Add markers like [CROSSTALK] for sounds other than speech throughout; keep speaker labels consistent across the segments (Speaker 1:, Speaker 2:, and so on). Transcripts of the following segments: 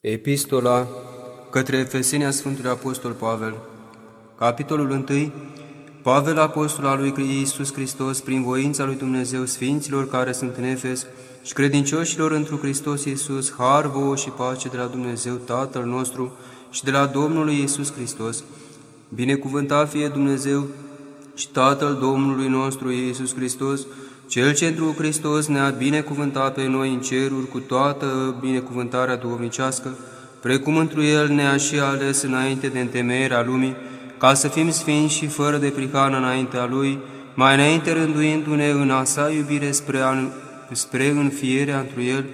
Speaker 1: Epistola către Efesenia Sfântului Apostol Pavel Capitolul 1 Pavel, apostol al lui Iisus Hristos, prin voința lui Dumnezeu Sfinților care sunt în Efes și credincioșilor întru Hristos Iisus, har vouă și pace de la Dumnezeu Tatăl nostru și de la Domnul Iisus Hristos. Binecuvântat fie Dumnezeu și Tatăl Domnului nostru Iisus Hristos, cel ce într Hristos ne-a binecuvântat pe noi în ceruri cu toată binecuvântarea duhovnicească, precum întru El ne-a și ales înainte de întemeierea lumii, ca să fim sfinți și fără de prihană înaintea Lui, mai înainte rânduindu-ne în a sa iubire spre, an, spre înfierea întru El,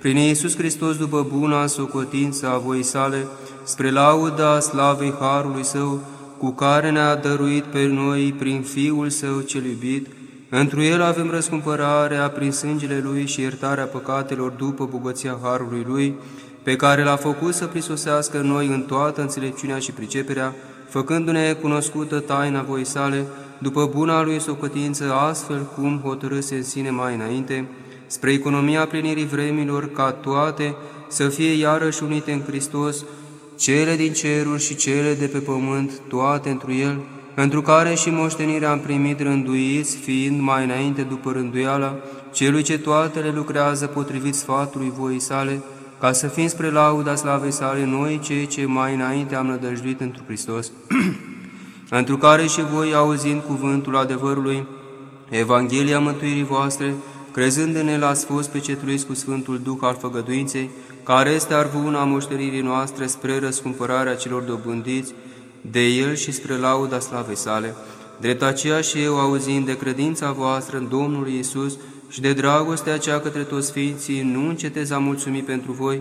Speaker 1: prin Iisus Hristos după buna socotință a voii sale, spre lauda slavei Harului Său, cu care ne-a dăruit pe noi prin Fiul Său cel iubit, Întru El avem răscumpărarea prin sângele Lui și iertarea păcatelor după bogăția Harului Lui, pe care l-a făcut să prisosească noi în toată înțelepciunea și priceperea, făcându-ne cunoscută taina voii sale, după buna Lui socotință, astfel cum hotărâse în sine mai înainte, spre economia plinirii vremilor, ca toate să fie iarăși unite în Hristos, cele din ceruri și cele de pe pământ, toate întru El, pentru care și moștenirea am primit rânduiți, fiind mai înainte după rânduiala, celui ce toate le lucrează potrivit sfatului voii sale, ca să fim spre lauda slavei sale noi cei ce mai înainte am nădăjduit întru Hristos, [CLEARS THROAT] întru care și voi, auzind cuvântul adevărului, Evanghelia mântuirii voastre, crezând în el ați fost pecetuiți cu Sfântul Duh al făgăduinței, care este arvuna moștenirii noastre spre răscumpărarea celor dobândiți, de El și spre lauda slavei sale. Drept aceea și eu, auzind de credința voastră în Domnul Iisus și de dragostea cea către toți Sfinții, nu încetez a mulțumi pentru voi,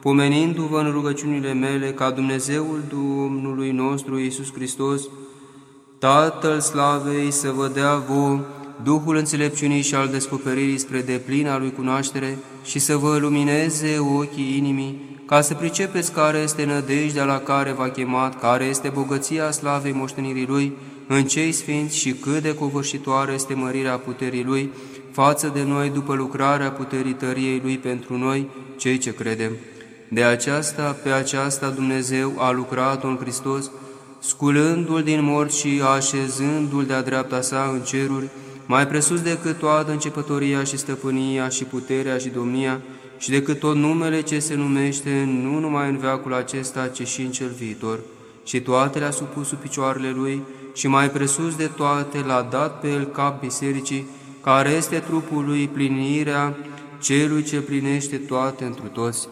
Speaker 1: pomenindu-vă în rugăciunile mele ca Dumnezeul Domnului nostru Iisus Hristos, Tatăl Slavei să vă dea vouă Duhul înțelepciunii și al descoperirii spre deplina lui cunoaștere și să vă lumineze ochii inimii, ca să pricepeți care este nădejdea la care v-a chemat, care este bogăția slavei moștenirii Lui în cei sfinți și cât de covârșitoare este mărirea puterii Lui față de noi după lucrarea puterii tăriei Lui pentru noi, cei ce credem. De aceasta, pe aceasta Dumnezeu a lucrat în Hristos, sculându-L din morți și așezându-L de-a dreapta sa în ceruri, mai presus decât toată începătoria și stăpânia și puterea și domnia, și decât tot numele ce se numește nu numai în veacul acesta, ci și în cel viitor, și toate le-a supus sub picioarele lui, și mai presus de toate l-a dat pe el cap bisericii, care este trupul lui plinirea celui ce plinește toate întru toți.